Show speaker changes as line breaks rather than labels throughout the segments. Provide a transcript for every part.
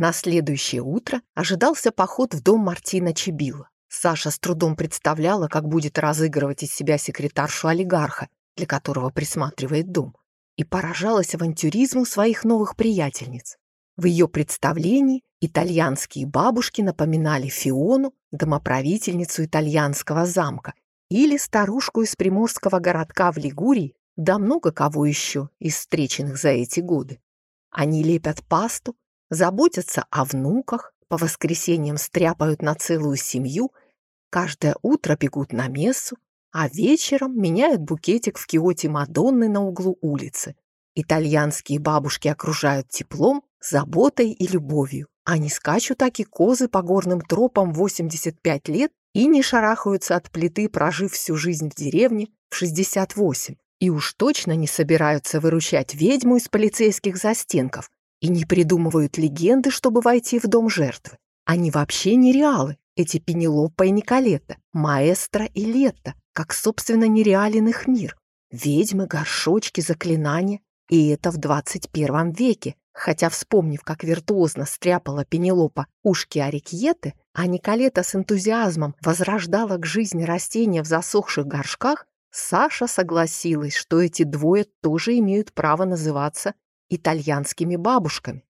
На следующее утро ожидался поход в дом Мартина Чебила. Саша с трудом представляла, как будет разыгрывать из себя секретаршу олигарха, для которого присматривает дом, и поражалась авантюризму своих новых приятельниц. В ее представлении итальянские бабушки напоминали Фиону, домоправительницу итальянского замка, или старушку из приморского городка в Лигурии, да много кого еще из встреченных за эти годы. Они лепят пасту, заботятся о внуках, по воскресеньям стряпают на целую семью, каждое утро бегут на мессу, а вечером меняют букетик в киоте Мадонны на углу улицы. Итальянские бабушки окружают теплом, заботой и любовью. Они скачут таки козы по горным тропам 85 лет и не шарахаются от плиты, прожив всю жизнь в деревне в 68. И уж точно не собираются выручать ведьму из полицейских застенков, и не придумывают легенды, чтобы войти в дом жертвы. Они вообще не реалы, эти Пенелопа и Николета, Маэстро и Лето, как, собственно, нереален их мир. Ведьмы, горшочки, заклинания. И это в 21 веке. Хотя, вспомнив, как виртуозно стряпала Пенелопа ушки Арикьеты, а Николета с энтузиазмом возрождала к жизни растения в засохших горшках, Саша согласилась, что эти двое тоже имеют право называться итальянскими бабушками.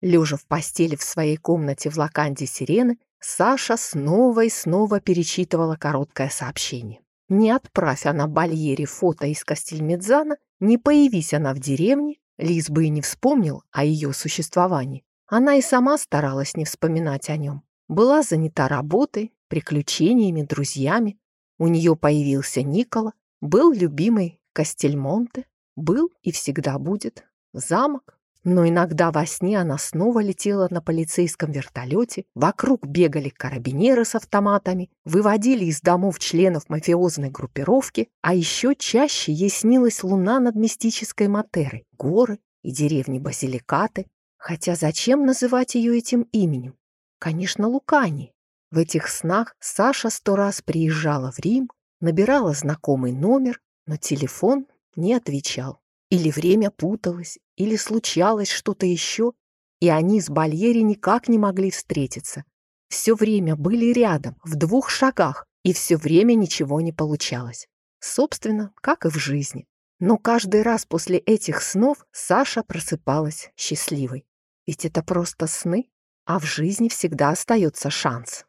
Лежа в постели в своей комнате в Лаканде Сирены, Саша снова и снова перечитывала короткое сообщение. Не отправь она Бальере фото из Кастельмедзана, не появись она в деревне, Лиз бы и не вспомнил о ее существовании. Она и сама старалась не вспоминать о нем. Была занята работой, приключениями, друзьями. У нее появился Никола, был любимый Кастельмонте, был и всегда будет замок. Но иногда во сне она снова летела на полицейском вертолете, вокруг бегали карабинеры с автоматами, выводили из домов членов мафиозной группировки, а еще чаще ей снилась луна над мистической Матерой, горы и деревни Базиликаты. Хотя зачем называть ее этим именем? Конечно, Лукани. В этих снах Саша сто раз приезжала в Рим, набирала знакомый номер, но телефон не отвечал. Или время путалось, или случалось что-то еще, и они с Бальери никак не могли встретиться. Все время были рядом, в двух шагах, и все время ничего не получалось. Собственно, как и в жизни. Но каждый раз после этих снов Саша просыпалась счастливой. Ведь это просто сны, а в жизни всегда остается шанс.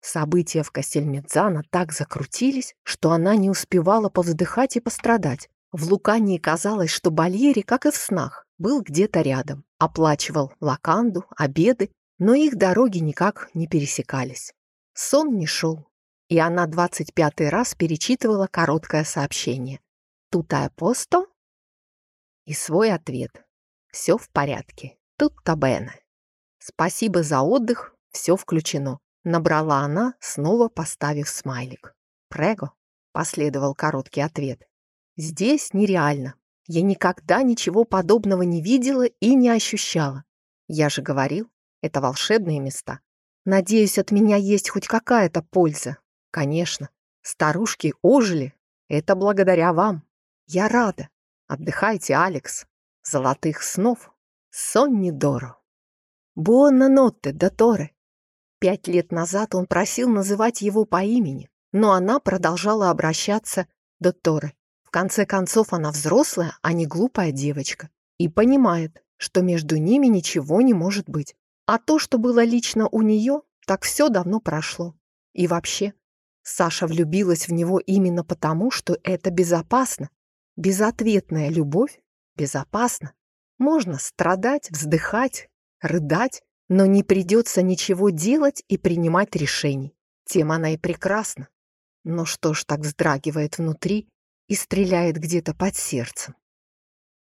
События в Кастельмедзана так закрутились, что она не успевала повздыхать и пострадать. В Лукании казалось, что Бальери, как и в снах, был где-то рядом, оплачивал лаканду, обеды, но их дороги никак не пересекались. Сон не шел, и она двадцать пятый раз перечитывала короткое сообщение. «Тута посто?» И свой ответ. «Все в порядке. Тут-то бене». «Спасибо за отдых, все включено», набрала она, снова поставив смайлик. «Прего», — последовал короткий ответ. Здесь нереально. Я никогда ничего подобного не видела и не ощущала. Я же говорил, это волшебные места. Надеюсь, от меня есть хоть какая-то польза. Конечно, старушки ожили. Это благодаря вам. Я рада. Отдыхайте, Алекс. Золотых снов. Сонни Доро. Буонна нотте, доторе. Пять лет назад он просил называть его по имени, но она продолжала обращаться доторе конце концов, она взрослая, а не глупая девочка. И понимает, что между ними ничего не может быть. А то, что было лично у нее, так все давно прошло. И вообще, Саша влюбилась в него именно потому, что это безопасно. Безответная любовь безопасна. Можно страдать, вздыхать, рыдать, но не придется ничего делать и принимать решений. Тем она и прекрасна. Но что ж так вздрагивает внутри, и стреляет где-то под сердцем.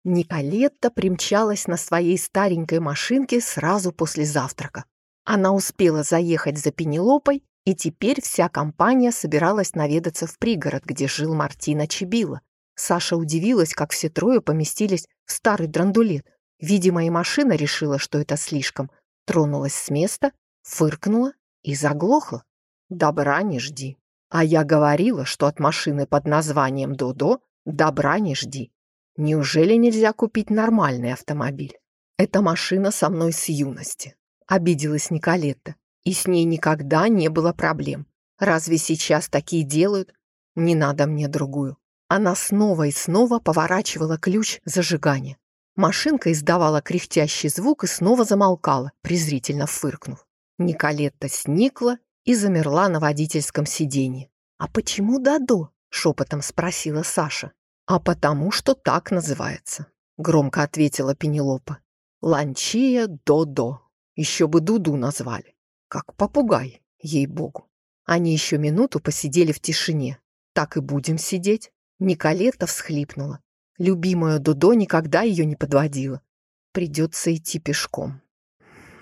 Николетта примчалась на своей старенькой машинке сразу после завтрака. Она успела заехать за Пенелопой, и теперь вся компания собиралась наведаться в пригород, где жил Мартина Чебила. Саша удивилась, как все трое поместились в старый драндулет. Видимо, и машина решила, что это слишком. Тронулась с места, фыркнула и заглохла. «Добра не жди». А я говорила, что от машины под названием «Додо» добра не жди. Неужели нельзя купить нормальный автомобиль? Эта машина со мной с юности. обиделась Николетта. И с ней никогда не было проблем. Разве сейчас такие делают? Не надо мне другую. Она снова и снова поворачивала ключ зажигания. Машинка издавала кряхтящий звук и снова замолкала, презрительно фыркнув. Николетта сникла и замерла на водительском сиденье. «А почему Дадо?» — шепотом спросила Саша. «А потому что так называется», — громко ответила Пенелопа. «Ланчия Додо. Еще бы Дуду назвали. Как попугай, ей-богу». Они еще минуту посидели в тишине. «Так и будем сидеть?» Николетта всхлипнула. Любимая Дудо никогда ее не подводила. Придется идти пешком.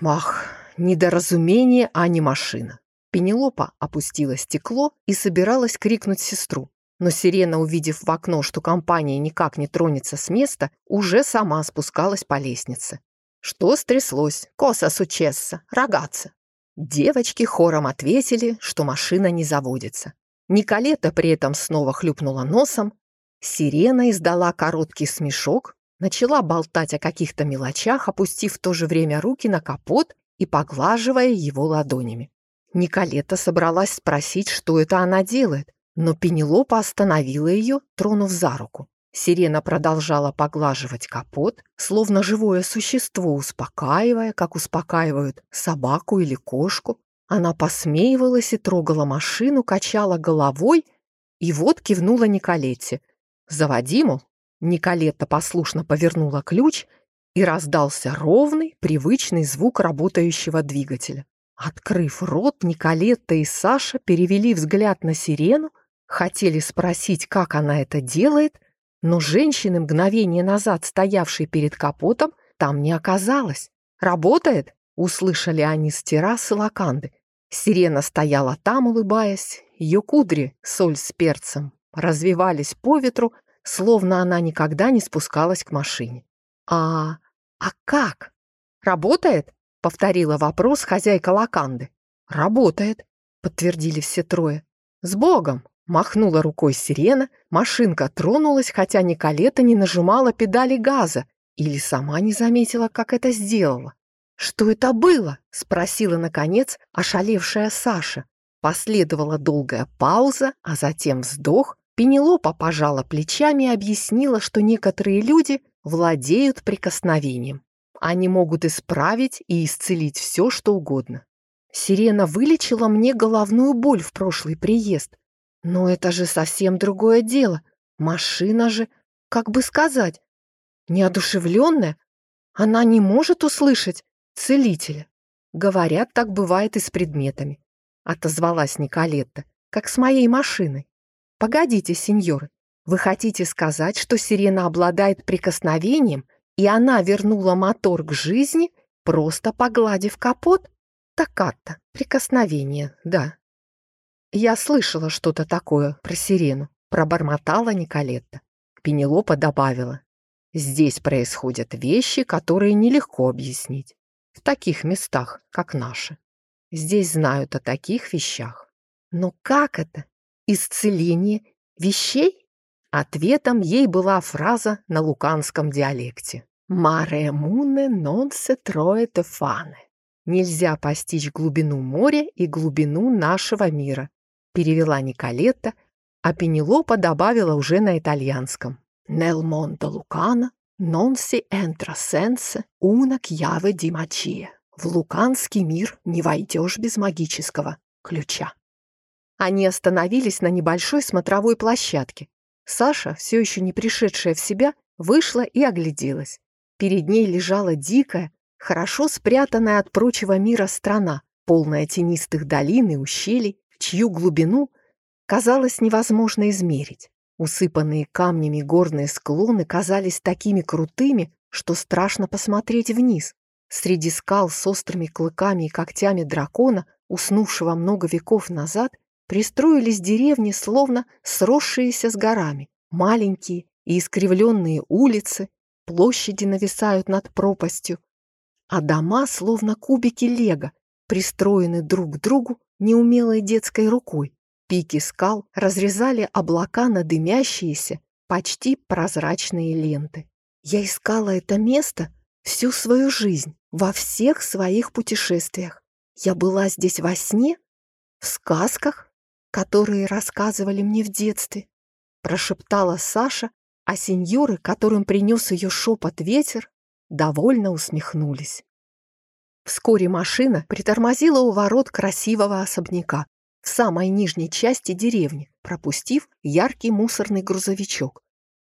Ах, недоразумение, а не машина. Пенелопа опустила стекло и собиралась крикнуть сестру. Но Сирена, увидев в окно, что компания никак не тронется с места, уже сама спускалась по лестнице. Что стряслось? Коса сучесса, рогаться. Девочки хором ответили, что машина не заводится. Николета при этом снова хлюпнула носом, Сирена издала короткий смешок, начала болтать о каких-то мелочах, опустив в то же время руки на капот и поглаживая его ладонями. Николета собралась спросить, что это она делает, но Пенелопа остановила ее, тронув за руку. Сирена продолжала поглаживать капот, словно живое существо, успокаивая, как успокаивают собаку или кошку. Она посмеивалась и трогала машину, качала головой, и вот кивнула Николете – «Заводи, мол». Николетта послушно повернула ключ, и раздался ровный, привычный звук работающего двигателя. Открыв рот, Николетта и Саша перевели взгляд на сирену, хотели спросить, как она это делает, но женщины, мгновение назад стоявшей перед капотом, там не оказалось. «Работает?» — услышали они с террасы лаканды. Сирена стояла там, улыбаясь, ее кудри, соль с перцем, развивались по ветру, словно она никогда не спускалась к машине. «А... а как? Работает?» — повторила вопрос хозяйка Лаканды. «Работает», — подтвердили все трое. «С Богом!» — махнула рукой сирена, машинка тронулась, хотя Николета не нажимала педали газа или сама не заметила, как это сделала. «Что это было?» — спросила, наконец, ошалевшая Саша. Последовала долгая пауза, а затем вздох, Пенелопа пожала плечами и объяснила, что некоторые люди владеют прикосновением. Они могут исправить и исцелить все, что угодно. Сирена вылечила мне головную боль в прошлый приезд. Но это же совсем другое дело. Машина же, как бы сказать, неодушевленная. Она не может услышать целителя. Говорят, так бывает и с предметами. Отозвалась Николетта, как с моей машиной. «Погодите, сеньоры, вы хотите сказать, что сирена обладает прикосновением, и она вернула мотор к жизни, просто погладив капот? Таката, прикосновение, да». «Я слышала что-то такое про сирену», — пробормотала Николетта. Пенелопа добавила. «Здесь происходят вещи, которые нелегко объяснить. В таких местах, как наши. Здесь знают о таких вещах. Но как это? исцеление вещей? Ответом ей была фраза на луканском диалекте. «Маре муне нон се троете фане». «Нельзя постичь глубину моря и глубину нашего мира», перевела Николетта, а Пенелопа добавила уже на итальянском. «Нел мондо лукана si entra senza una chiave di magia». В луканский мир не войдешь без магического ключа. Они остановились на небольшой смотровой площадке. Саша, все еще не пришедшая в себя, вышла и огляделась. Перед ней лежала дикая, хорошо спрятанная от прочего мира страна, полная тенистых долин и ущелий, чью глубину казалось невозможно измерить. Усыпанные камнями горные склоны казались такими крутыми, что страшно посмотреть вниз. Среди скал с острыми клыками и когтями дракона, уснувшего много веков назад, пристроились деревни, словно сросшиеся с горами. Маленькие и искривленные улицы, площади нависают над пропастью, а дома, словно кубики лего, пристроены друг к другу неумелой детской рукой. Пики скал разрезали облака на дымящиеся, почти прозрачные ленты. Я искала это место Всю свою жизнь, во всех своих путешествиях. Я была здесь во сне, в сказках, которые рассказывали мне в детстве, прошептала Саша, а сеньоры, которым принес ее шепот ветер, довольно усмехнулись. Вскоре машина притормозила у ворот красивого особняка в самой нижней части деревни, пропустив яркий мусорный грузовичок.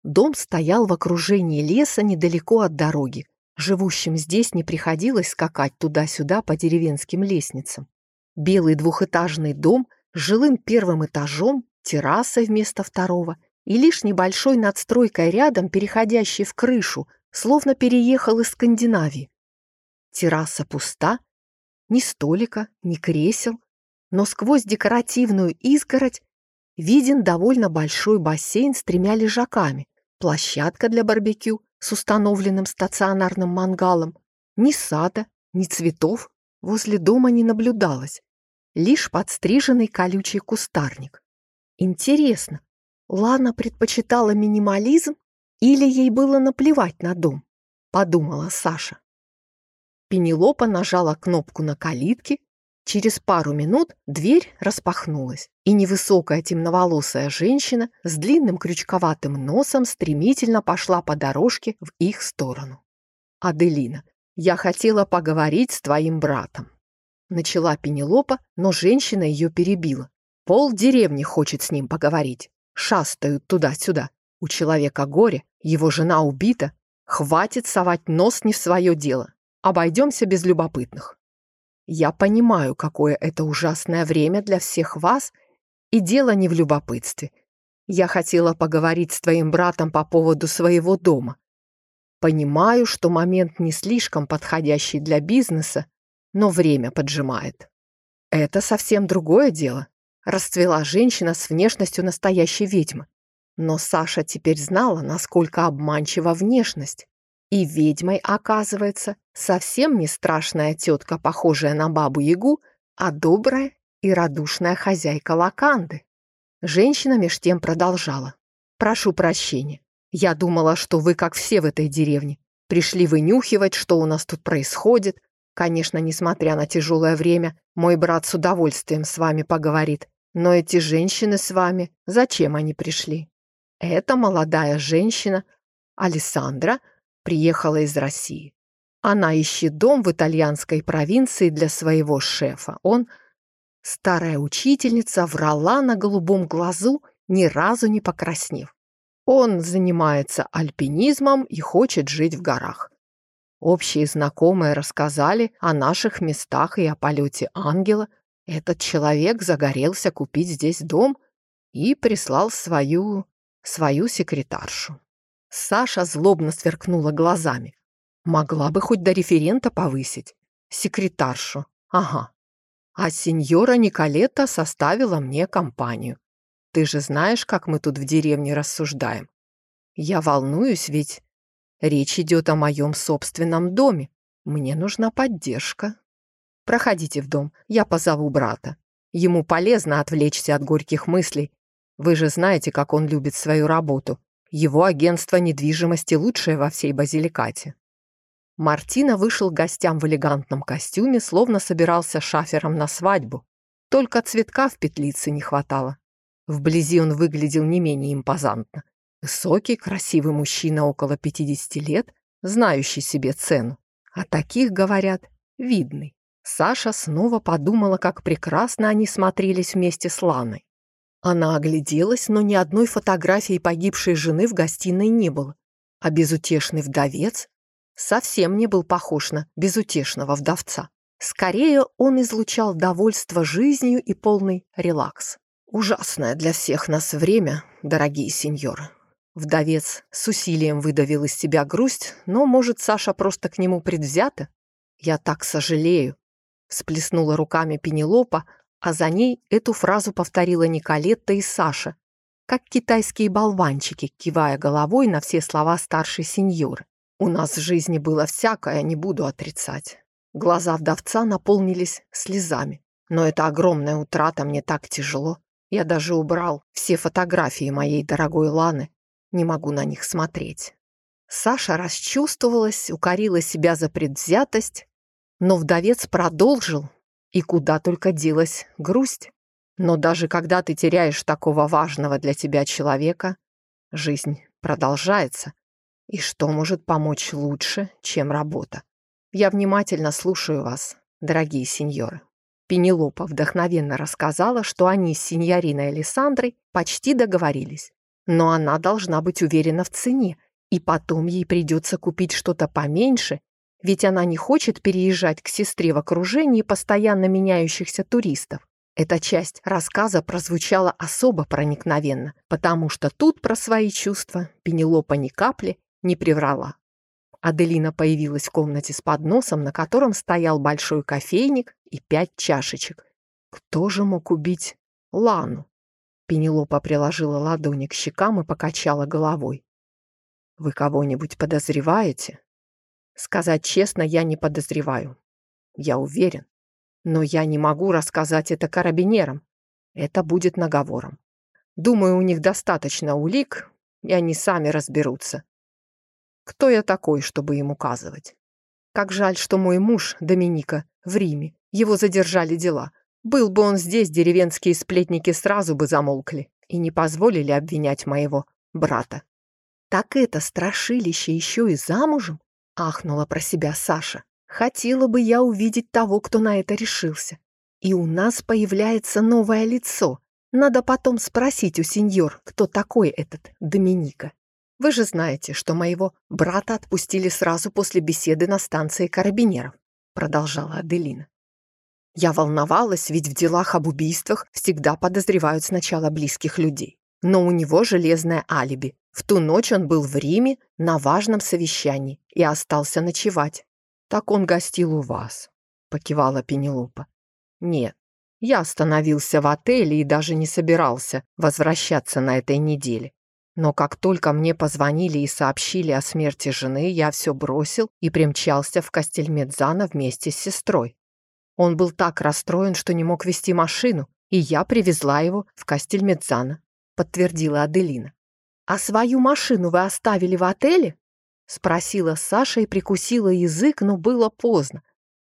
Дом стоял в окружении леса недалеко от дороги. Живущим здесь не приходилось скакать туда-сюда по деревенским лестницам. Белый двухэтажный дом жилым первым этажом, террасой вместо второго и лишь небольшой надстройкой рядом, переходящей в крышу, словно переехал из Скандинавии. Терраса пуста, ни столика, ни кресел, но сквозь декоративную изгородь виден довольно большой бассейн с тремя лежаками, площадка для барбекю с установленным стационарным мангалом. Ни сада, ни цветов возле дома не наблюдалось, лишь подстриженный колючий кустарник. Интересно, Лана предпочитала минимализм или ей было наплевать на дом? Подумала Саша. Пенелопа нажала кнопку на калитке. Через пару минут дверь распахнулась, и невысокая темноволосая женщина с длинным крючковатым носом стремительно пошла по дорожке в их сторону. «Аделина, я хотела поговорить с твоим братом». Начала Пенелопа, но женщина ее перебила. Пол деревни хочет с ним поговорить. Шастают туда-сюда. У человека горе, его жена убита. Хватит совать нос не в свое дело. Обойдемся без любопытных. Я понимаю, какое это ужасное время для всех вас, и дело не в любопытстве. Я хотела поговорить с твоим братом по поводу своего дома. Понимаю, что момент не слишком подходящий для бизнеса, но время поджимает. Это совсем другое дело. Расцвела женщина с внешностью настоящей ведьмы. Но Саша теперь знала, насколько обманчива внешность. И ведьмой, оказывается, совсем не страшная тетка, похожая на бабу-ягу, а добрая и радушная хозяйка Лаканды. Женщина меж тем продолжала. «Прошу прощения. Я думала, что вы, как все в этой деревне, пришли вынюхивать, что у нас тут происходит. Конечно, несмотря на тяжелое время, мой брат с удовольствием с вами поговорит. Но эти женщины с вами, зачем они пришли?» Эта молодая женщина, Алессандра, приехала из России. Она ищет дом в итальянской провинции для своего шефа. Он, старая учительница, врала на голубом глазу, ни разу не покраснев. Он занимается альпинизмом и хочет жить в горах. Общие знакомые рассказали о наших местах и о полете ангела. Этот человек загорелся купить здесь дом и прислал свою, свою секретаршу. Саша злобно сверкнула глазами. Могла бы хоть до референта повысить. Секретаршу. Ага. А сеньора Николета составила мне компанию. Ты же знаешь, как мы тут в деревне рассуждаем. Я волнуюсь, ведь речь идет о моем собственном доме. Мне нужна поддержка. Проходите в дом, я позову брата. Ему полезно отвлечься от горьких мыслей. Вы же знаете, как он любит свою работу. Его агентство недвижимости лучшее во всей Базиликате. Мартина вышел к гостям в элегантном костюме, словно собирался шафером на свадьбу. Только цветка в петлице не хватало. Вблизи он выглядел не менее импозантно. Высокий, красивый мужчина около 50 лет, знающий себе цену. А таких, говорят, видный. Саша снова подумала, как прекрасно они смотрелись вместе с Ланой. Она огляделась, но ни одной фотографии погибшей жены в гостиной не было. А безутешный вдовец совсем не был похож на безутешного вдовца. Скорее, он излучал довольство жизнью и полный релакс. Ужасное для всех нас время, дорогие сеньоры. Вдовец с усилием выдавил из себя грусть, но, может, Саша просто к нему предвзята? Я так сожалею. Всплеснула руками Пенелопа, а за ней эту фразу повторила Николетта и Саша, как китайские болванчики, кивая головой на все слова старшей сеньоры. «У нас в жизни было всякое, не буду отрицать». Глаза вдовца наполнились слезами. «Но это огромная утрата, мне так тяжело. Я даже убрал все фотографии моей дорогой Ланы. Не могу на них смотреть». Саша расчувствовалась, укорила себя за предвзятость, но вдовец продолжил, и куда только делась грусть. Но даже когда ты теряешь такого важного для тебя человека, жизнь продолжается. И что может помочь лучше, чем работа? Я внимательно слушаю вас, дорогие сеньоры. Пенелопа вдохновенно рассказала, что они с сеньориной Александрой почти договорились. Но она должна быть уверена в цене, и потом ей придется купить что-то поменьше, ведь она не хочет переезжать к сестре в окружении постоянно меняющихся туристов. Эта часть рассказа прозвучала особо проникновенно, потому что тут про свои чувства Пенелопа ни капли не приврала. Аделина появилась в комнате с подносом, на котором стоял большой кофейник и пять чашечек. Кто же мог убить Лану? Пенелопа приложила ладони к щекам и покачала головой. «Вы кого-нибудь подозреваете?» «Сказать честно, я не подозреваю. Я уверен. Но я не могу рассказать это карабинерам. Это будет наговором. Думаю, у них достаточно улик, и они сами разберутся. Кто я такой, чтобы им указывать? Как жаль, что мой муж, Доминика, в Риме. Его задержали дела. Был бы он здесь, деревенские сплетники сразу бы замолкли и не позволили обвинять моего брата. «Так это страшилище еще и замужем?» — ахнула про себя Саша. «Хотела бы я увидеть того, кто на это решился. И у нас появляется новое лицо. Надо потом спросить у сеньор, кто такой этот Доминика. Вы же знаете, что моего брата отпустили сразу после беседы на станции карабинеров», — продолжала Аделина. Я волновалась, ведь в делах об убийствах всегда подозревают сначала близких людей. Но у него железное алиби. В ту ночь он был в Риме на важном совещании и остался ночевать. «Так он гостил у вас», — покивала Пенелопа. «Нет, я остановился в отеле и даже не собирался возвращаться на этой неделе. Но как только мне позвонили и сообщили о смерти жены, я все бросил и примчался в Кастельмедзано вместе с сестрой. Он был так расстроен, что не мог вести машину, и я привезла его в Кастельмедзано», — подтвердила Аделина. «А свою машину вы оставили в отеле?» — спросила Саша и прикусила язык, но было поздно.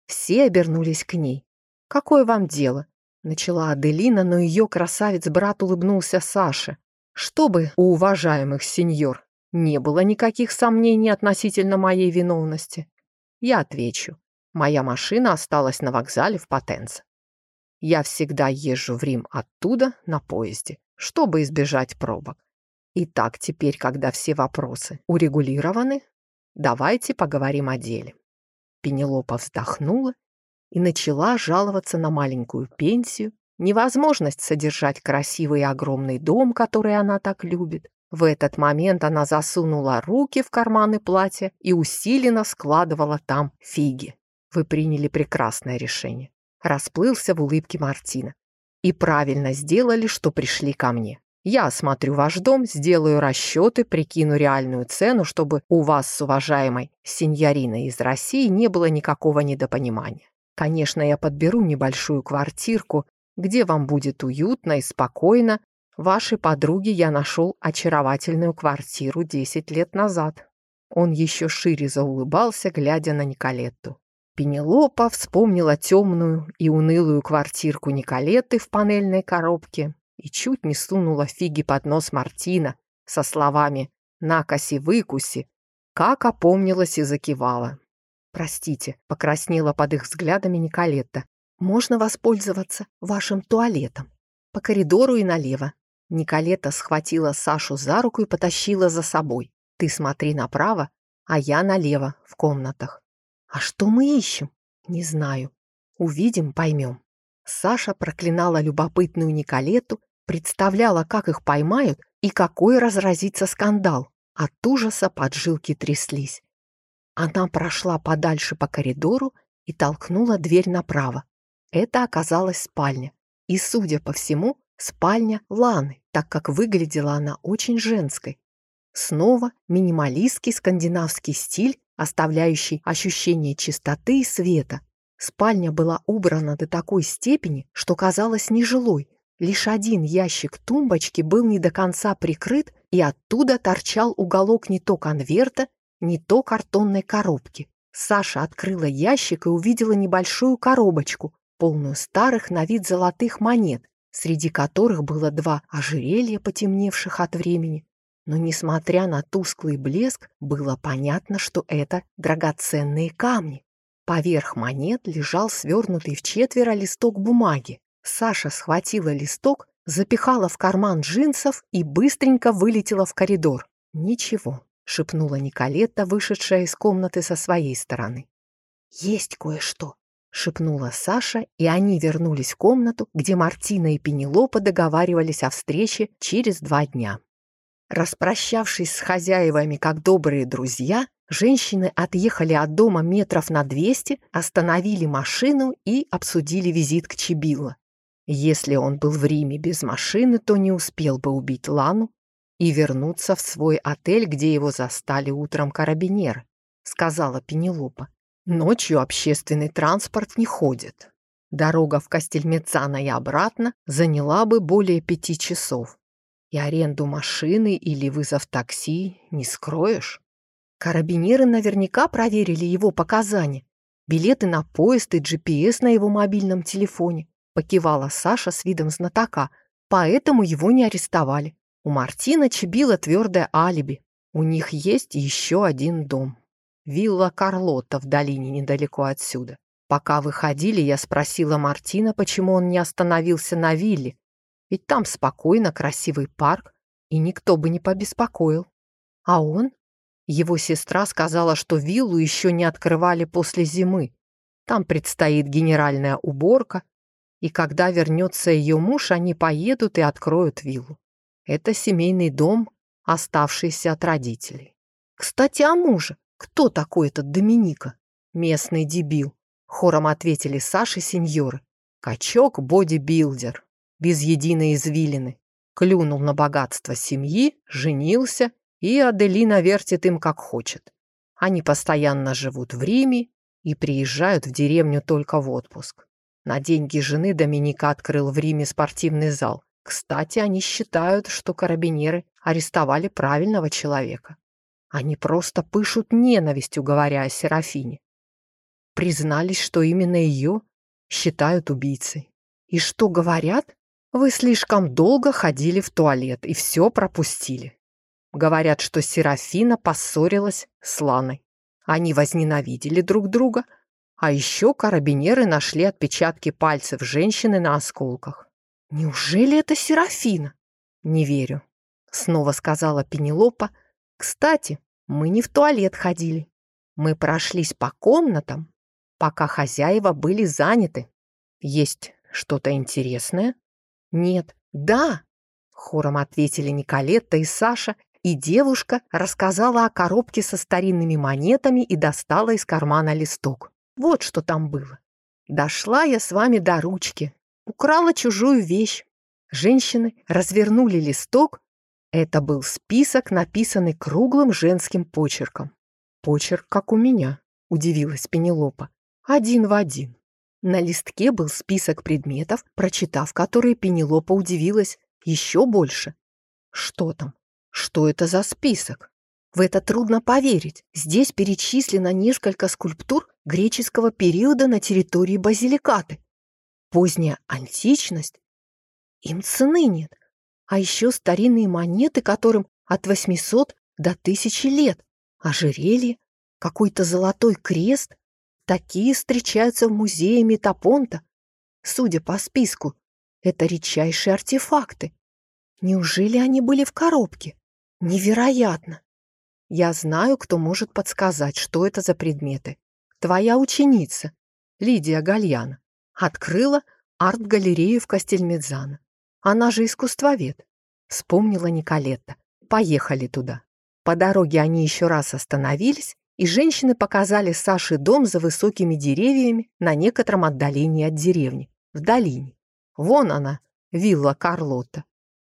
Все обернулись к ней. «Какое вам дело?» — начала Аделина, но ее красавец-брат улыбнулся Саше. «Чтобы у уважаемых сеньор не было никаких сомнений относительно моей виновности, я отвечу. Моя машина осталась на вокзале в Потенце. Я всегда езжу в Рим оттуда на поезде, чтобы избежать пробок. Итак, теперь, когда все вопросы урегулированы, давайте поговорим о деле. Пенелопа вздохнула и начала жаловаться на маленькую пенсию, невозможность содержать красивый и огромный дом, который она так любит. В этот момент она засунула руки в карманы платья и усиленно складывала там фиги. Вы приняли прекрасное решение. Расплылся в улыбке Мартина. И правильно сделали, что пришли ко мне. Я осмотрю ваш дом, сделаю расчеты, прикину реальную цену, чтобы у вас с уважаемой сеньориной из России не было никакого недопонимания. Конечно, я подберу небольшую квартирку, где вам будет уютно и спокойно. Вашей подруге я нашел очаровательную квартиру 10 лет назад. Он еще шире заулыбался, глядя на Николетту. Пенелопа вспомнила темную и унылую квартирку Николеты в панельной коробке и чуть не сунула фиги под нос Мартина со словами «накоси-выкуси», как опомнилась и закивала. «Простите», — покраснела под их взглядами Николетта. «Можно воспользоваться вашим туалетом? По коридору и налево». Николета схватила Сашу за руку и потащила за собой. «Ты смотри направо, а я налево, в комнатах». А что мы ищем? Не знаю. Увидим, поймем. Саша проклинала любопытную Николету, представляла, как их поймают и какой разразится скандал. От ужаса поджилки тряслись. Она прошла подальше по коридору и толкнула дверь направо. Это оказалась спальня. И, судя по всему, спальня Ланы, так как выглядела она очень женской. Снова минималистский скандинавский стиль оставляющий ощущение чистоты и света. Спальня была убрана до такой степени, что казалась нежилой. Лишь один ящик тумбочки был не до конца прикрыт, и оттуда торчал уголок не то конверта, не то картонной коробки. Саша открыла ящик и увидела небольшую коробочку, полную старых на вид золотых монет, среди которых было два ожерелья, потемневших от времени. Но, несмотря на тусклый блеск, было понятно, что это драгоценные камни. Поверх монет лежал свернутый в четверо листок бумаги. Саша схватила листок, запихала в карман джинсов и быстренько вылетела в коридор. «Ничего», — шепнула Николетта, вышедшая из комнаты со своей стороны. «Есть кое-что», — шепнула Саша, и они вернулись в комнату, где Мартина и Пенелопа договаривались о встрече через два дня. Распрощавшись с хозяевами как добрые друзья, женщины отъехали от дома метров на 200, остановили машину и обсудили визит к Чебило. Если он был в Риме без машины, то не успел бы убить Лану и вернуться в свой отель, где его застали утром карабинеры, сказала Пенелопа. Ночью общественный транспорт не ходит. Дорога в Кастельмецано и обратно заняла бы более пяти часов. И аренду машины или вызов такси не скроешь. Карабинеры наверняка проверили его показания. Билеты на поезд и GPS на его мобильном телефоне. Покивала Саша с видом знатока. Поэтому его не арестовали. У Мартина Чебила твердое алиби. У них есть еще один дом. Вилла Карлота в долине недалеко отсюда. Пока выходили, я спросила Мартина, почему он не остановился на вилле. Ведь там спокойно, красивый парк, и никто бы не побеспокоил. А он? Его сестра сказала, что виллу еще не открывали после зимы. Там предстоит генеральная уборка, и когда вернется ее муж, они поедут и откроют виллу. Это семейный дом, оставшийся от родителей. Кстати, о муже. Кто такой этот Доминика? Местный дебил. Хором ответили Саши сеньоры. Качок-бодибилдер, без единой извилины. Клюнул на богатство семьи, женился, и Аделина вертит им как хочет. Они постоянно живут в Риме и приезжают в деревню только в отпуск. На деньги жены Доминика открыл в Риме спортивный зал. Кстати, они считают, что карабинеры арестовали правильного человека. Они просто пышут ненавистью, говоря о Серафине. Признались, что именно ее считают убийцей. И что говорят? Вы слишком долго ходили в туалет и все пропустили. Говорят, что Серафина поссорилась с Ланой. Они возненавидели друг друга, а еще карабинеры нашли отпечатки пальцев женщины на осколках. Неужели это Серафина? Не верю. Снова сказала Пенелопа. Кстати, мы не в туалет ходили. Мы прошлись по комнатам, пока хозяева были заняты. Есть что-то интересное? Нет. Да! Хором ответили Николетта и Саша, и девушка рассказала о коробке со старинными монетами и достала из кармана листок. Вот что там было. Дошла я с вами до ручки. Украла чужую вещь. Женщины развернули листок. Это был список, написанный круглым женским почерком. Почерк, как у меня, удивилась Пенелопа. Один в один. На листке был список предметов, прочитав которые Пенелопа удивилась еще больше. Что там? Что это за список? В это трудно поверить. Здесь перечислено несколько скульптур греческого периода на территории Базиликаты. Поздняя античность? Им цены нет. А еще старинные монеты, которым от 800 до 1000 лет. Ожерелье, какой-то золотой крест. Такие встречаются в музее Метапонта. Судя по списку, это редчайшие артефакты. Неужели они были в коробке? Невероятно! Я знаю, кто может подсказать, что это за предметы. Твоя ученица, Лидия Гальяна, открыла арт-галерею в Кастельмедзано. Она же искусствовед. Вспомнила Николетта. Поехали туда. По дороге они еще раз остановились, и женщины показали Саше дом за высокими деревьями на некотором отдалении от деревни, в долине. Вон она, вилла Карлота.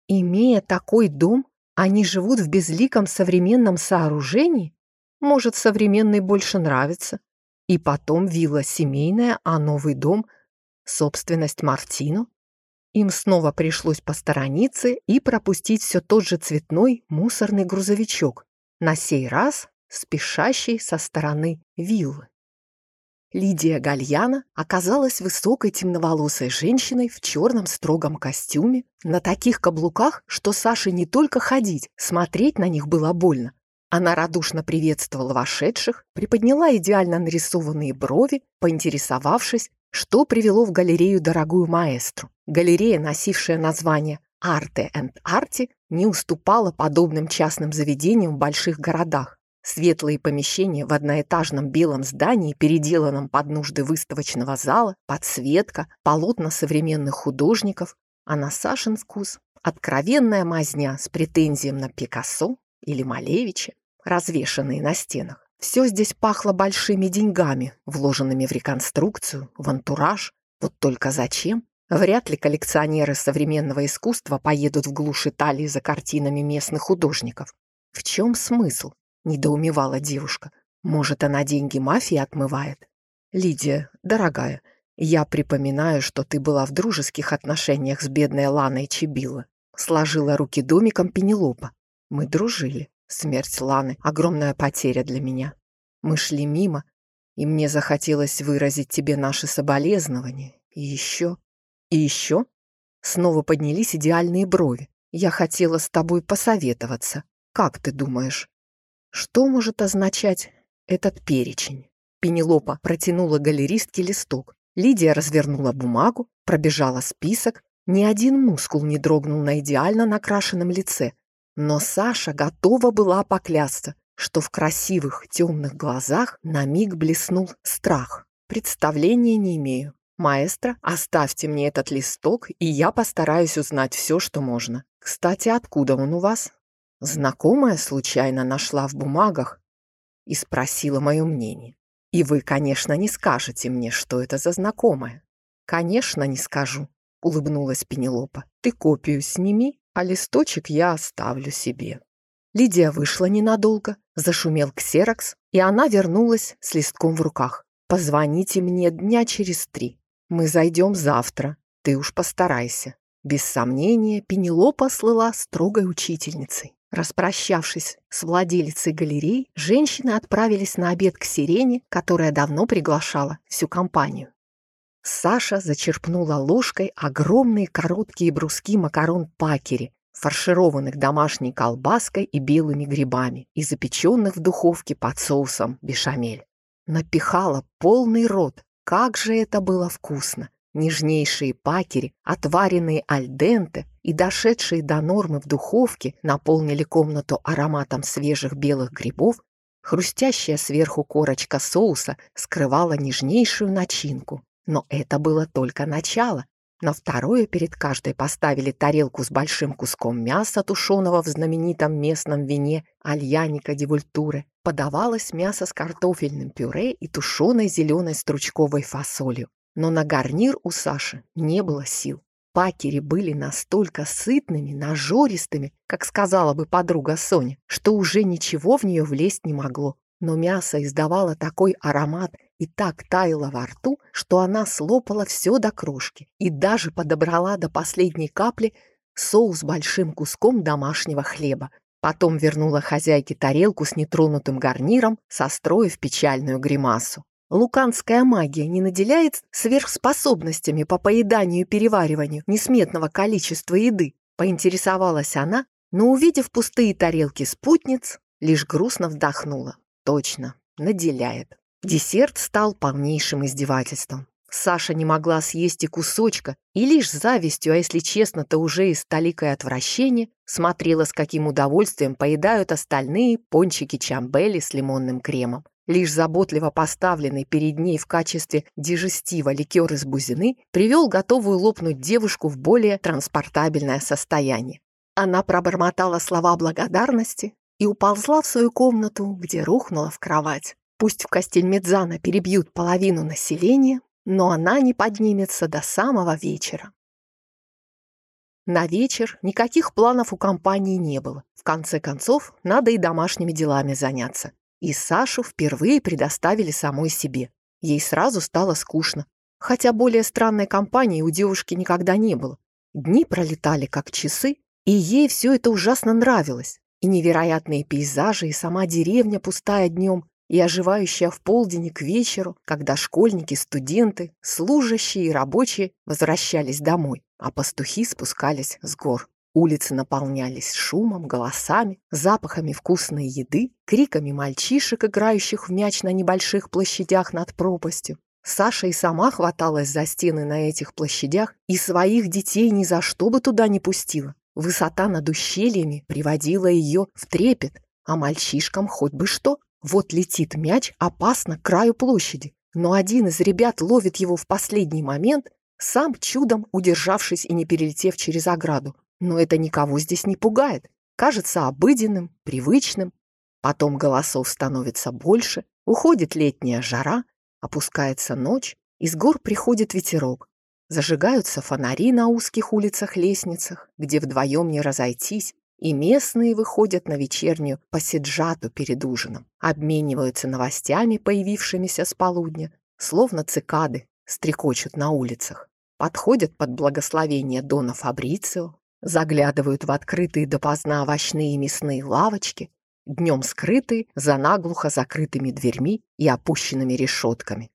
Имея такой дом, они живут в безликом современном сооружении? Может, современный больше нравится? И потом вилла семейная, а новый дом — собственность Мартину? Им снова пришлось посторониться и пропустить все тот же цветной мусорный грузовичок, на сей раз спешащей со стороны виллы. Лидия Гальяна оказалась высокой темноволосой женщиной в черном строгом костюме, на таких каблуках, что Саше не только ходить, смотреть на них было больно. Она радушно приветствовала вошедших, приподняла идеально нарисованные брови, поинтересовавшись, что привело в галерею дорогую маэстру. Галерея, носившая название «Арте энд Арти», не уступала подобным частным заведениям в больших городах. Светлые помещения в одноэтажном белом здании, переделанном под нужды выставочного зала, подсветка, полотна современных художников, а на Сашин вкус откровенная мазня с претензией на Пикассо или Малевича, развешанные на стенах. Все здесь пахло большими деньгами, вложенными в реконструкцию, в антураж. Вот только зачем? Вряд ли коллекционеры современного искусства поедут в глушь Италии за картинами местных художников. В чем смысл? Недоумевала девушка. Может, она деньги мафии отмывает? Лидия, дорогая, я припоминаю, что ты была в дружеских отношениях с бедной Ланой Чебила. Сложила руки домиком Пенелопа. Мы дружили. Смерть Ланы — огромная потеря для меня. Мы шли мимо, и мне захотелось выразить тебе наши соболезнования. И еще... И еще... Снова поднялись идеальные брови. Я хотела с тобой посоветоваться. Как ты думаешь, что может означать этот перечень? Пенелопа протянула галеристке листок. Лидия развернула бумагу, пробежала список. Ни один мускул не дрогнул на идеально накрашенном лице. Но Саша готова была поклясться, что в красивых темных глазах на миг блеснул страх. Представления не имею. Маэстро, оставьте мне этот листок, и я постараюсь узнать все, что можно. Кстати, откуда он у вас? Знакомая случайно нашла в бумагах и спросила мое мнение. И вы, конечно, не скажете мне, что это за знакомая. Конечно, не скажу, улыбнулась Пенелопа. Ты копию сними, а листочек я оставлю себе. Лидия вышла ненадолго, зашумел ксерокс, и она вернулась с листком в руках. «Позвоните мне дня через три. Мы зайдем завтра. Ты уж постарайся». Без сомнения, Пенелопа слыла строгой учительницей. Распрощавшись с владелицей галерей, женщины отправились на обед к Сирене, которая давно приглашала всю компанию. Саша зачерпнула ложкой огромные короткие бруски макарон пакери, фаршированных домашней колбаской и белыми грибами и запеченных в духовке под соусом бешамель. Напихала полный рот. Как же это было вкусно! Нежнейшие пакери, отваренные альденте и дошедшие до нормы в духовке наполнили комнату ароматом свежих белых грибов, хрустящая сверху корочка соуса скрывала нежнейшую начинку. Но это было только начало. На второе перед каждой поставили тарелку с большим куском мяса, тушеного в знаменитом местном вине альяника дивультуры. Подавалось мясо с картофельным пюре и тушеной зеленой стручковой фасолью. Но на гарнир у Саши не было сил. Пакери были настолько сытными, нажористыми, как сказала бы подруга Соня, что уже ничего в нее влезть не могло. Но мясо издавало такой аромат и так таяло во рту, что она слопала все до крошки и даже подобрала до последней капли соус большим куском домашнего хлеба. Потом вернула хозяйке тарелку с нетронутым гарниром, состроив печальную гримасу. Луканская магия не наделяет сверхспособностями по поеданию и перевариванию несметного количества еды, поинтересовалась она, но, увидев пустые тарелки спутниц, лишь грустно вздохнула. Точно, наделяет. Десерт стал полнейшим издевательством. Саша не могла съесть и кусочка, и лишь завистью, а если честно, то уже и с толикой отвращения, смотрела, с каким удовольствием поедают остальные пончики чамбели с лимонным кремом. Лишь заботливо поставленный перед ней в качестве дежестива ликер из бузины привел готовую лопнуть девушку в более транспортабельное состояние. Она пробормотала слова благодарности и уползла в свою комнату, где рухнула в кровать. Пусть в Кастельмедзана перебьют половину населения, но она не поднимется до самого вечера. На вечер никаких планов у компании не было. В конце концов, надо и домашними делами заняться. И Сашу впервые предоставили самой себе. Ей сразу стало скучно. Хотя более странной компании у девушки никогда не было. Дни пролетали как часы, и ей все это ужасно нравилось. И невероятные пейзажи, и сама деревня, пустая днем, и оживающая в полдень к вечеру, когда школьники, студенты, служащие и рабочие возвращались домой, а пастухи спускались с гор. Улицы наполнялись шумом, голосами, запахами вкусной еды, криками мальчишек, играющих в мяч на небольших площадях над пропастью. Саша и сама хваталась за стены на этих площадях и своих детей ни за что бы туда не пустила. Высота над ущельями приводила ее в трепет, а мальчишкам хоть бы что. Вот летит мяч опасно к краю площади, но один из ребят ловит его в последний момент, сам чудом удержавшись и не перелетев через ограду. Но это никого здесь не пугает. Кажется обыденным, привычным. Потом голосов становится больше, уходит летняя жара, опускается ночь, из гор приходит ветерок. Зажигаются фонари на узких улицах-лестницах, где вдвоем не разойтись, и местные выходят на вечернюю посиджату перед ужином, обмениваются новостями, появившимися с полудня, словно цикады стрекочут на улицах, подходят под благословение Дона Фабрицио, заглядывают в открытые допоздна овощные и мясные лавочки, днем скрытые за наглухо закрытыми дверьми и опущенными решетками.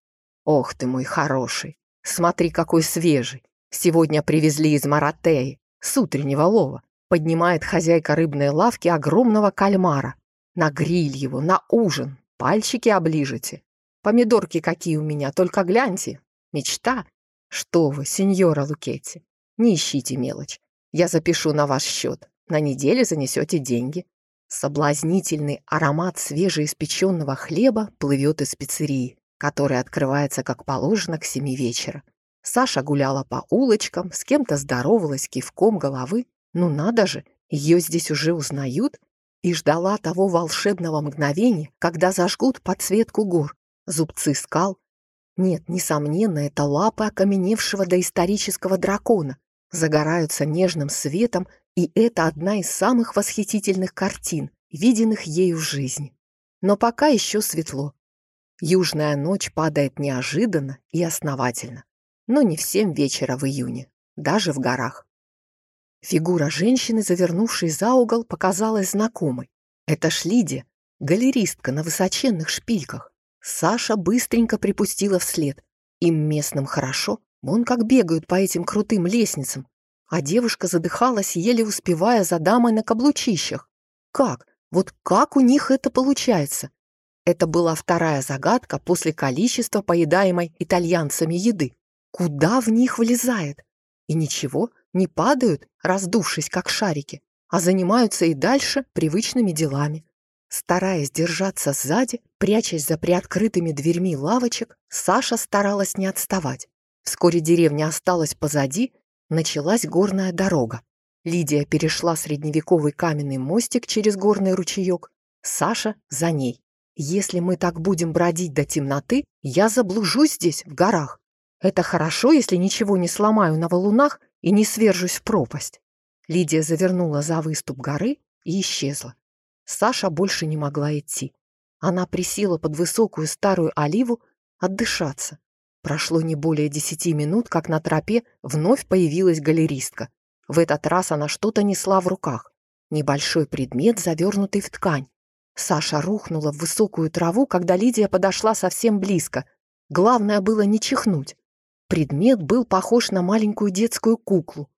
Ох ты мой хороший, смотри, какой свежий. Сегодня привезли из Маратеи, с утреннего лова. Поднимает хозяйка рыбной лавки огромного кальмара. На гриль его, на ужин. Пальчики оближете. Помидорки какие у меня, только гляньте. Мечта. Что вы, сеньора Лукетти, не ищите мелочь. Я запишу на ваш счет. На неделе занесете деньги. Соблазнительный аромат свежеиспеченного хлеба плывет из пиццерии, которая открывается, как положено, к семи вечера. Саша гуляла по улочкам, с кем-то здоровалась кивком головы. Ну надо же, ее здесь уже узнают. И ждала того волшебного мгновения, когда зажгут подсветку гор, зубцы скал. Нет, несомненно, это лапы окаменевшего доисторического дракона, загораются нежным светом, и это одна из самых восхитительных картин, виденных ею в жизни. Но пока еще светло. Южная ночь падает неожиданно и основательно, но не в семь вечера в июне, даже в горах. Фигура женщины, завернувшей за угол, показалась знакомой. Это ж Лидия, галеристка на высоченных шпильках. Саша быстренько припустила вслед. Им местным хорошо, Вон как бегают по этим крутым лестницам. А девушка задыхалась, еле успевая за дамой на каблучищах. Как? Вот как у них это получается? Это была вторая загадка после количества поедаемой итальянцами еды. Куда в них влезает? И ничего, не падают, раздувшись как шарики, а занимаются и дальше привычными делами. Стараясь держаться сзади, прячась за приоткрытыми дверьми лавочек, Саша старалась не отставать. Вскоре деревня осталась позади, началась горная дорога. Лидия перешла средневековый каменный мостик через горный ручеек, Саша за ней. Если мы так будем бродить до темноты, я заблужусь здесь, в горах. Это хорошо, если ничего не сломаю на валунах и не свержусь в пропасть. Лидия завернула за выступ горы и исчезла. Саша больше не могла идти. Она присела под высокую старую оливу отдышаться. Прошло не более десяти минут, как на тропе вновь появилась галеристка. В этот раз она что-то несла в руках. Небольшой предмет, завернутый в ткань. Саша рухнула в высокую траву, когда Лидия подошла совсем близко. Главное было не чихнуть. Предмет был похож на маленькую детскую куклу.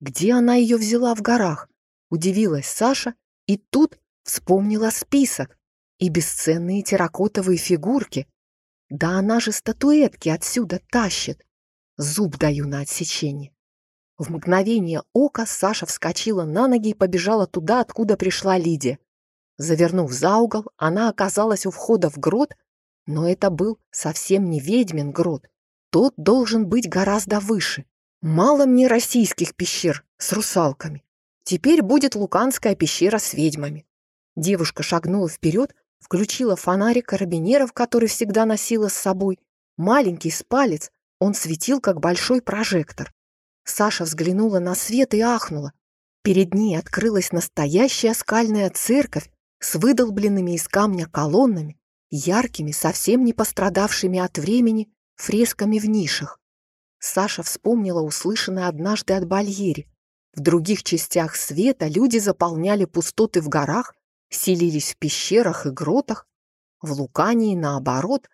Где она ее взяла в горах? Удивилась Саша и тут вспомнила список и бесценные терракотовые фигурки, да она же статуэтки отсюда тащит. Зуб даю на отсечение. В мгновение ока Саша вскочила на ноги и побежала туда, откуда пришла Лидия. Завернув за угол, она оказалась у входа в грот, но это был совсем не ведьмин грот. Тот должен быть гораздо выше. Мало мне российских пещер с русалками. Теперь будет Луканская пещера с ведьмами. Девушка шагнула вперед, Включила фонарик карабинеров, который всегда носила с собой. Маленький спалец, он светил, как большой прожектор. Саша взглянула на свет и ахнула. Перед ней открылась настоящая скальная церковь с выдолбленными из камня колоннами, яркими, совсем не пострадавшими от времени, фресками в нишах. Саша вспомнила услышанное однажды от Бальери. В других частях света люди заполняли пустоты в горах, селились в пещерах и гротах. В Лукании, наоборот,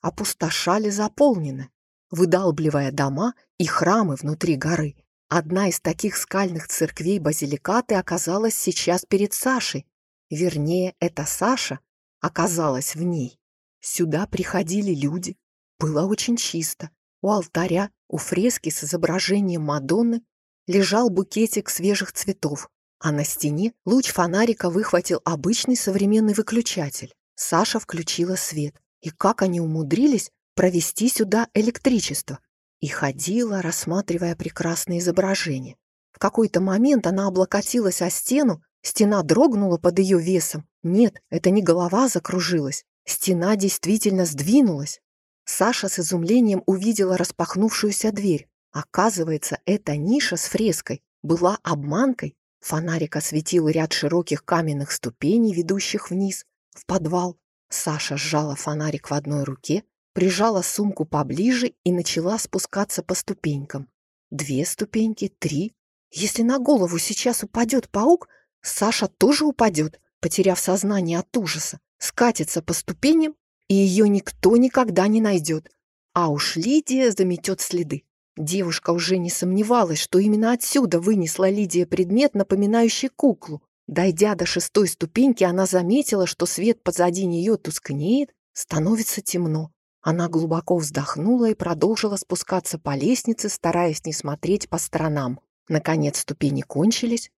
опустошали заполнены, выдалбливая дома и храмы внутри горы. Одна из таких скальных церквей Базиликаты оказалась сейчас перед Сашей. Вернее, эта Саша оказалась в ней. Сюда приходили люди. Было очень чисто. У алтаря, у фрески с изображением Мадонны, лежал букетик свежих цветов, а на стене луч фонарика выхватил обычный современный выключатель. Саша включила свет. И как они умудрились провести сюда электричество? И ходила, рассматривая прекрасное изображение. В какой-то момент она облокотилась о стену, стена дрогнула под ее весом. Нет, это не голова закружилась. Стена действительно сдвинулась. Саша с изумлением увидела распахнувшуюся дверь. Оказывается, эта ниша с фреской была обманкой. Фонарик осветил ряд широких каменных ступеней, ведущих вниз, в подвал. Саша сжала фонарик в одной руке, прижала сумку поближе и начала спускаться по ступенькам. Две ступеньки, три. Если на голову сейчас упадет паук, Саша тоже упадет, потеряв сознание от ужаса, скатится по ступеням, и ее никто никогда не найдет. А уж Лидия заметет следы. Девушка уже не сомневалась, что именно отсюда вынесла Лидия предмет, напоминающий куклу. Дойдя до шестой ступеньки, она заметила, что свет позади нее тускнеет, становится темно. Она глубоко вздохнула и продолжила спускаться по лестнице, стараясь не смотреть по сторонам. Наконец ступени кончились.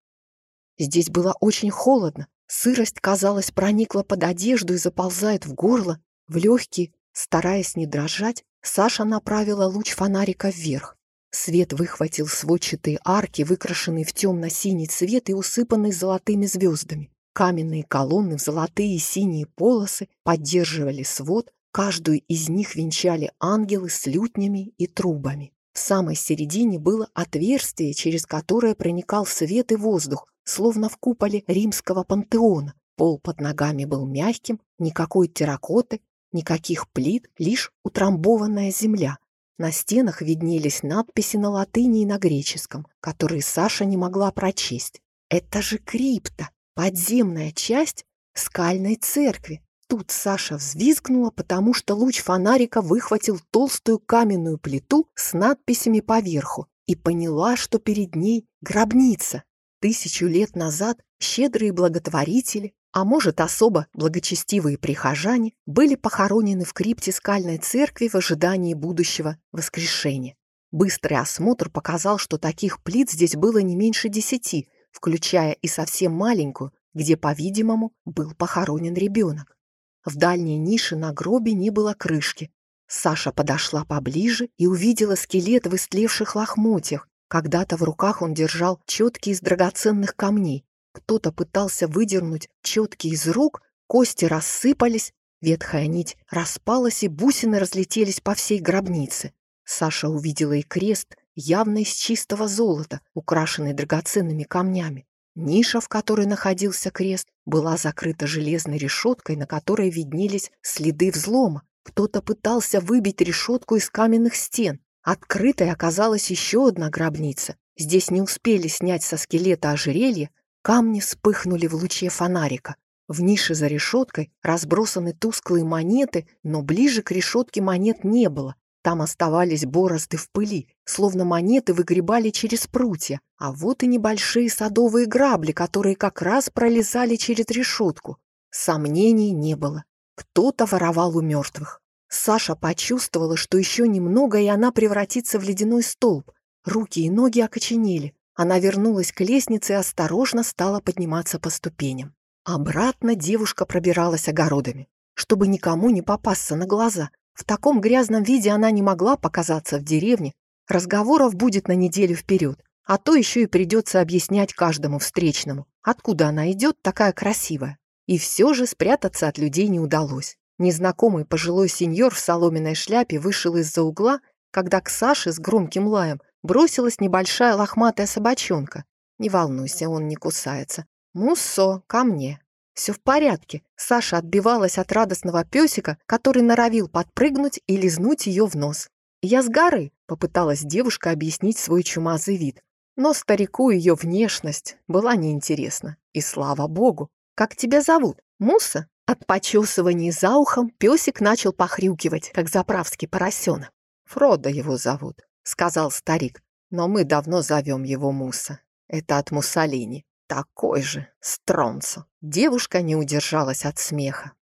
Здесь было очень холодно. Сырость, казалось, проникла под одежду и заползает в горло, в легкие. Стараясь не дрожать, Саша направила луч фонарика вверх. Свет выхватил сводчатые арки, выкрашенные в темно-синий цвет и усыпанные золотыми звездами. Каменные колонны в золотые и синие полосы поддерживали свод, каждую из них венчали ангелы с лютнями и трубами. В самой середине было отверстие, через которое проникал свет и воздух, словно в куполе римского пантеона. Пол под ногами был мягким, никакой терракоты, никаких плит, лишь утрамбованная земля. На стенах виднелись надписи на латыни и на греческом, которые Саша не могла прочесть. Это же крипта, подземная часть скальной церкви. Тут Саша взвизгнула, потому что луч фонарика выхватил толстую каменную плиту с надписями поверху и поняла, что перед ней гробница. Тысячу лет назад щедрые благотворители а может, особо благочестивые прихожане были похоронены в крипте скальной церкви в ожидании будущего воскрешения. Быстрый осмотр показал, что таких плит здесь было не меньше десяти, включая и совсем маленькую, где, по-видимому, был похоронен ребенок. В дальней нише на гробе не было крышки. Саша подошла поближе и увидела скелет в истлевших лохмотьях. Когда-то в руках он держал четки из драгоценных камней, кто-то пытался выдернуть четки из рук, кости рассыпались, ветхая нить распалась, и бусины разлетелись по всей гробнице. Саша увидела и крест, явно из чистого золота, украшенный драгоценными камнями. Ниша, в которой находился крест, была закрыта железной решеткой, на которой виднелись следы взлома. Кто-то пытался выбить решетку из каменных стен. Открытой оказалась еще одна гробница. Здесь не успели снять со скелета ожерелье, Камни вспыхнули в луче фонарика. В нише за решеткой разбросаны тусклые монеты, но ближе к решетке монет не было. Там оставались борозды в пыли, словно монеты выгребали через прутья. А вот и небольшие садовые грабли, которые как раз пролезали через решетку. Сомнений не было. Кто-то воровал у мертвых. Саша почувствовала, что еще немного, и она превратится в ледяной столб. Руки и ноги окоченели. Она вернулась к лестнице и осторожно стала подниматься по ступеням. Обратно девушка пробиралась огородами, чтобы никому не попасться на глаза. В таком грязном виде она не могла показаться в деревне. Разговоров будет на неделю вперед, а то еще и придется объяснять каждому встречному, откуда она идет такая красивая. И все же спрятаться от людей не удалось. Незнакомый пожилой сеньор в соломенной шляпе вышел из-за угла, когда к Саше с громким лаем бросилась небольшая лохматая собачонка. Не волнуйся, он не кусается. Муссо, ко мне. Все в порядке. Саша отбивалась от радостного песика, который норовил подпрыгнуть и лизнуть ее в нос. «Я с горы», — попыталась девушка объяснить свой чумазый вид. Но старику ее внешность была неинтересна. И слава богу. «Как тебя зовут? Муса?» От почесывания за ухом песик начал похрюкивать, как заправский поросенок. «Фродо его зовут», — сказал старик. «Но мы давно зовем его Муса. Это от Муссолини. Такой же, стронцо». Девушка не удержалась от смеха.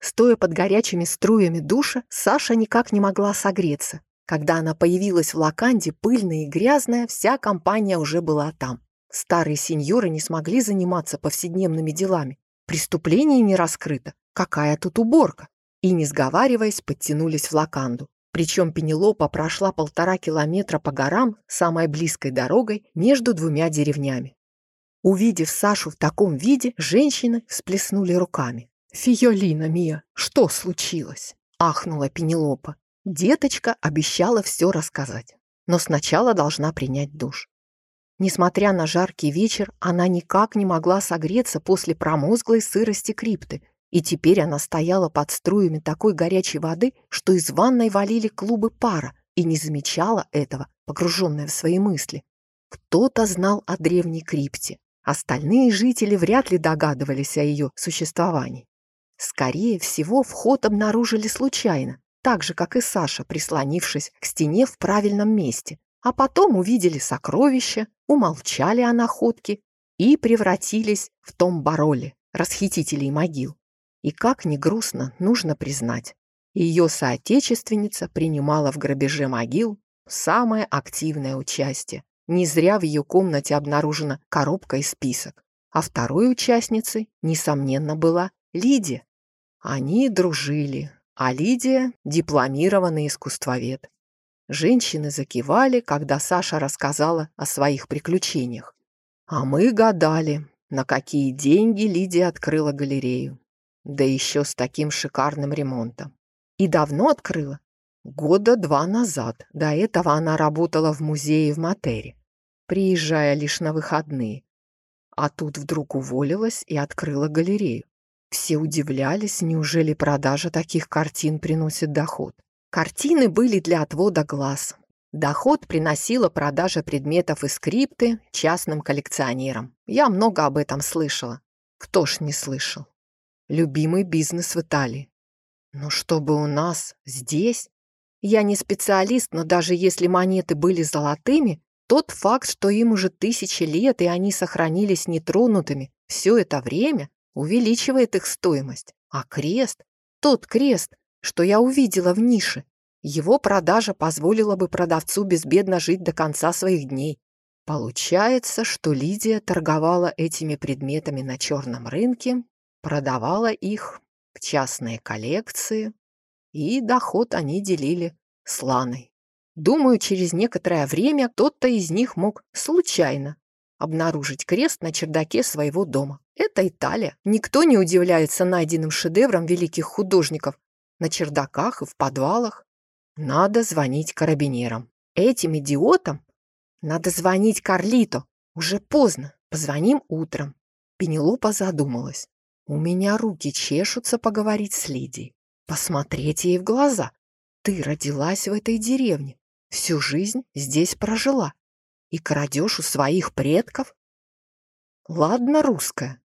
Стоя под горячими струями душа, Саша никак не могла согреться. Когда она появилась в Лаканде, пыльная и грязная, вся компания уже была там. Старые сеньоры не смогли заниматься повседневными делами. Преступление не раскрыто. Какая тут уборка? И, не сговариваясь, подтянулись в Лаканду. Причем Пенелопа прошла полтора километра по горам самой близкой дорогой между двумя деревнями. Увидев Сашу в таком виде, женщины всплеснули руками. «Фиолина, Мия, что случилось?» – ахнула Пенелопа. Деточка обещала все рассказать, но сначала должна принять душ. Несмотря на жаркий вечер, она никак не могла согреться после промозглой сырости крипты, и теперь она стояла под струями такой горячей воды, что из ванной валили клубы пара, и не замечала этого, погруженная в свои мысли. Кто-то знал о древней крипте, остальные жители вряд ли догадывались о ее существовании. Скорее всего, вход обнаружили случайно, так же, как и Саша, прислонившись к стене в правильном месте, а потом увидели сокровища, умолчали о находке и превратились в том бароле, расхитителей могил. И как ни грустно, нужно признать, ее соотечественница принимала в грабеже могил самое активное участие. Не зря в ее комнате обнаружена коробка и список. А второй участницей, несомненно, была Лидия. Они дружили, а Лидия – дипломированный искусствовед. Женщины закивали, когда Саша рассказала о своих приключениях. А мы гадали, на какие деньги Лидия открыла галерею. Да еще с таким шикарным ремонтом. И давно открыла? Года два назад. До этого она работала в музее в Матере, приезжая лишь на выходные. А тут вдруг уволилась и открыла галерею. Все удивлялись, неужели продажа таких картин приносит доход. Картины были для отвода глаз. Доход приносила продажа предметов и скрипты частным коллекционерам. Я много об этом слышала. Кто ж не слышал? Любимый бизнес в Италии. Но чтобы у нас, здесь... Я не специалист, но даже если монеты были золотыми, тот факт, что им уже тысячи лет, и они сохранились нетронутыми все это время, увеличивает их стоимость. А крест, тот крест, что я увидела в нише, его продажа позволила бы продавцу безбедно жить до конца своих дней. Получается, что Лидия торговала этими предметами на черном рынке, продавала их в частные коллекции, и доход они делили с Ланой. Думаю, через некоторое время кто-то из них мог случайно обнаружить крест на чердаке своего дома. Это Италия. Никто не удивляется найденным шедеврам великих художников на чердаках и в подвалах. Надо звонить карабинерам. Этим идиотам надо звонить Карлито. Уже поздно. Позвоним утром. Пенелопа задумалась. У меня руки чешутся поговорить с Лидией. Посмотреть ей в глаза. Ты родилась в этой деревне. Всю жизнь здесь прожила. И крадешь у своих предков? Ладно, русская.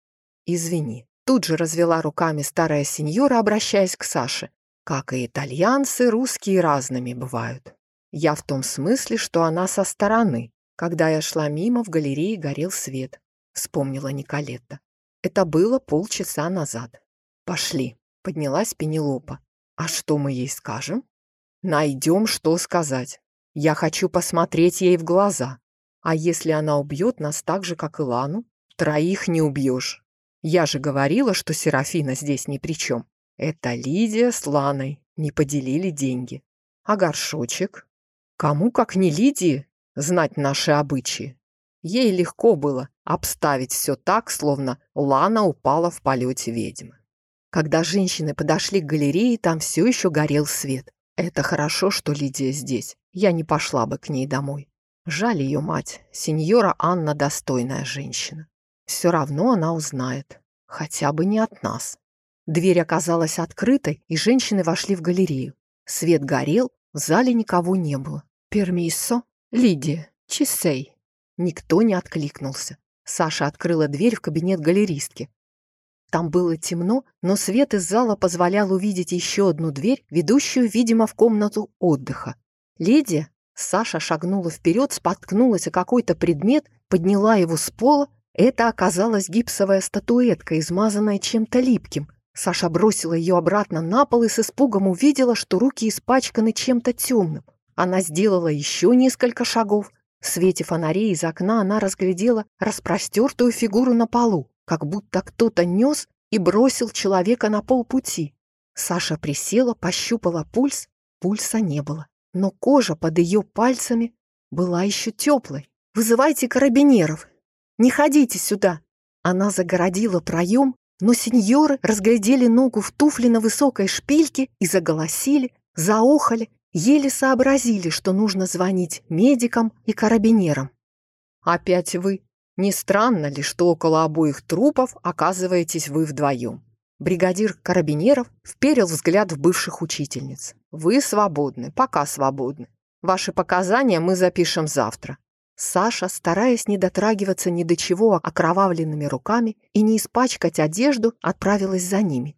Извини. Тут же развела руками старая сеньора, обращаясь к Саше. Как и итальянцы, русские разными бывают. Я в том смысле, что она со стороны. Когда я шла мимо, в галерее горел свет. Вспомнила Николетта. Это было полчаса назад. Пошли. Поднялась Пенелопа. А что мы ей скажем? Найдем, что сказать. Я хочу посмотреть ей в глаза. А если она убьет нас так же, как и Лану? Троих не убьешь. Я же говорила, что Серафина здесь ни при чем. Это Лидия с Ланой не поделили деньги. А горшочек? Кому, как не Лидии, знать наши обычаи? Ей легко было обставить все так, словно Лана упала в полете ведьмы. Когда женщины подошли к галерее, там все еще горел свет. Это хорошо, что Лидия здесь. Я не пошла бы к ней домой. Жаль ее мать. Сеньора Анна достойная женщина. Все равно она узнает. Хотя бы не от нас. Дверь оказалась открытой, и женщины вошли в галерею. Свет горел, в зале никого не было. «Пермиссо? Лидия, Чисей. Никто не откликнулся. Саша открыла дверь в кабинет галеристки. Там было темно, но свет из зала позволял увидеть еще одну дверь, ведущую, видимо, в комнату отдыха. Леди, Саша шагнула вперед, споткнулась о какой-то предмет, подняла его с пола. Это оказалась гипсовая статуэтка, измазанная чем-то липким. Саша бросила ее обратно на пол и с испугом увидела, что руки испачканы чем-то темным. Она сделала еще несколько шагов. В свете фонарей из окна она разглядела распростертую фигуру на полу как будто кто-то нес и бросил человека на полпути. Саша присела, пощупала пульс, пульса не было, но кожа под ее пальцами была еще теплой. «Вызывайте карабинеров! Не ходите сюда!» Она загородила проем, но сеньоры разглядели ногу в туфле на высокой шпильке и заголосили, заохали, еле сообразили, что нужно звонить медикам и карабинерам. «Опять вы?» Не странно ли, что около обоих трупов оказываетесь вы вдвоем? Бригадир карабинеров вперил взгляд в бывших учительниц. Вы свободны, пока свободны. Ваши показания мы запишем завтра. Саша, стараясь не дотрагиваться ни до чего окровавленными руками и не испачкать одежду, отправилась за ними.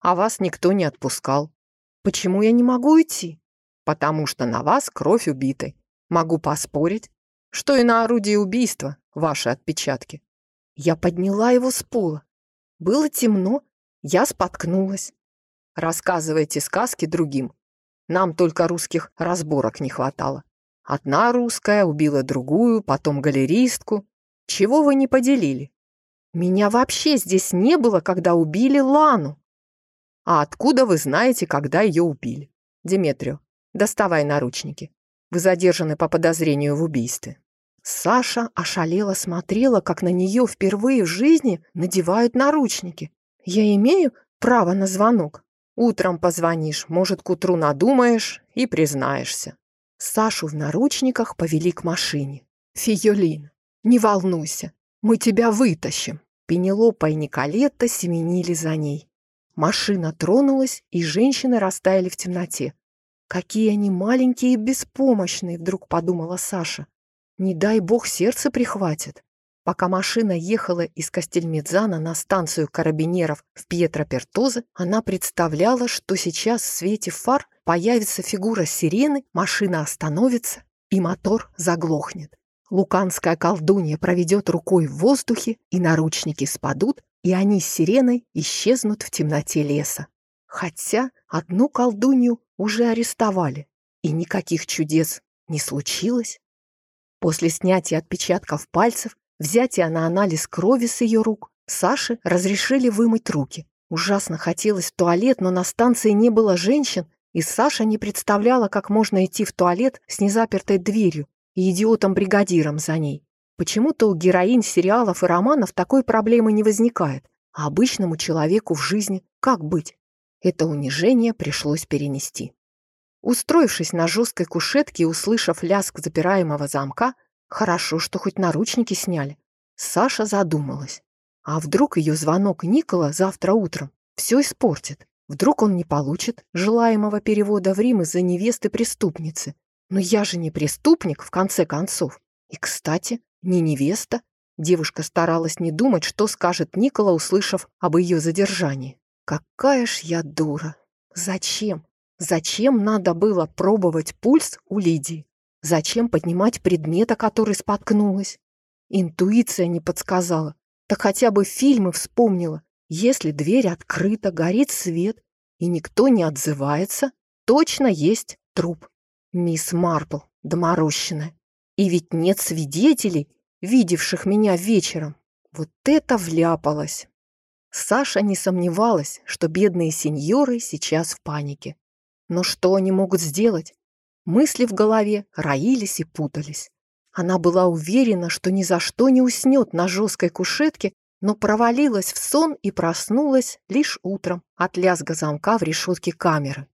А вас никто не отпускал. Почему я не могу уйти? Потому что на вас кровь убитой. Могу поспорить, что и на орудии убийства ваши отпечатки. Я подняла его с пола. Было темно, я споткнулась. Рассказывайте сказки другим. Нам только русских разборок не хватало. Одна русская убила другую, потом галеристку. Чего вы не поделили? Меня вообще здесь не было, когда убили Лану. А откуда вы знаете, когда ее убили? Деметрио, доставай наручники. Вы задержаны по подозрению в убийстве. Саша ошалела смотрела, как на нее впервые в жизни надевают наручники. «Я имею право на звонок? Утром позвонишь, может, к утру надумаешь и признаешься». Сашу в наручниках повели к машине. «Фиолин, не волнуйся, мы тебя вытащим». Пенелопа и Николетта семенили за ней. Машина тронулась, и женщины растаяли в темноте. «Какие они маленькие и беспомощные!» — вдруг подумала Саша. Не дай бог сердце прихватит. Пока машина ехала из Кастельмедзана на станцию карабинеров в Пьетро-Пертозе, она представляла, что сейчас в свете фар появится фигура сирены, машина остановится и мотор заглохнет. Луканская колдунья проведет рукой в воздухе, и наручники спадут, и они с сиреной исчезнут в темноте леса. Хотя одну колдунью уже арестовали, и никаких чудес не случилось. После снятия отпечатков пальцев, взятия на анализ крови с ее рук, Саше разрешили вымыть руки. Ужасно хотелось в туалет, но на станции не было женщин, и Саша не представляла, как можно идти в туалет с незапертой дверью и идиотом-бригадиром за ней. Почему-то у героинь сериалов и романов такой проблемы не возникает, а обычному человеку в жизни как быть? Это унижение пришлось перенести. Устроившись на жесткой кушетке и услышав лязг запираемого замка, хорошо, что хоть наручники сняли, Саша задумалась. А вдруг ее звонок Никола завтра утром все испортит? Вдруг он не получит желаемого перевода в Рим из-за невесты-преступницы? Но я же не преступник, в конце концов. И, кстати, не невеста. Девушка старалась не думать, что скажет Никола, услышав об ее задержании. Какая ж я дура. Зачем? Зачем надо было пробовать пульс у Лидии? Зачем поднимать предмет, о который споткнулась? Интуиция не подсказала. Так хотя бы фильмы вспомнила. Если дверь открыта, горит свет, и никто не отзывается, точно есть труп. Мисс Марпл, доморощенная. И ведь нет свидетелей, видевших меня вечером. Вот это вляпалось. Саша не сомневалась, что бедные сеньоры сейчас в панике. Но что они могут сделать? Мысли в голове роились и путались. Она была уверена, что ни за что не уснет на жесткой кушетке, но провалилась в сон и проснулась лишь утром от лязга замка в решетке камеры.